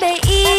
baby.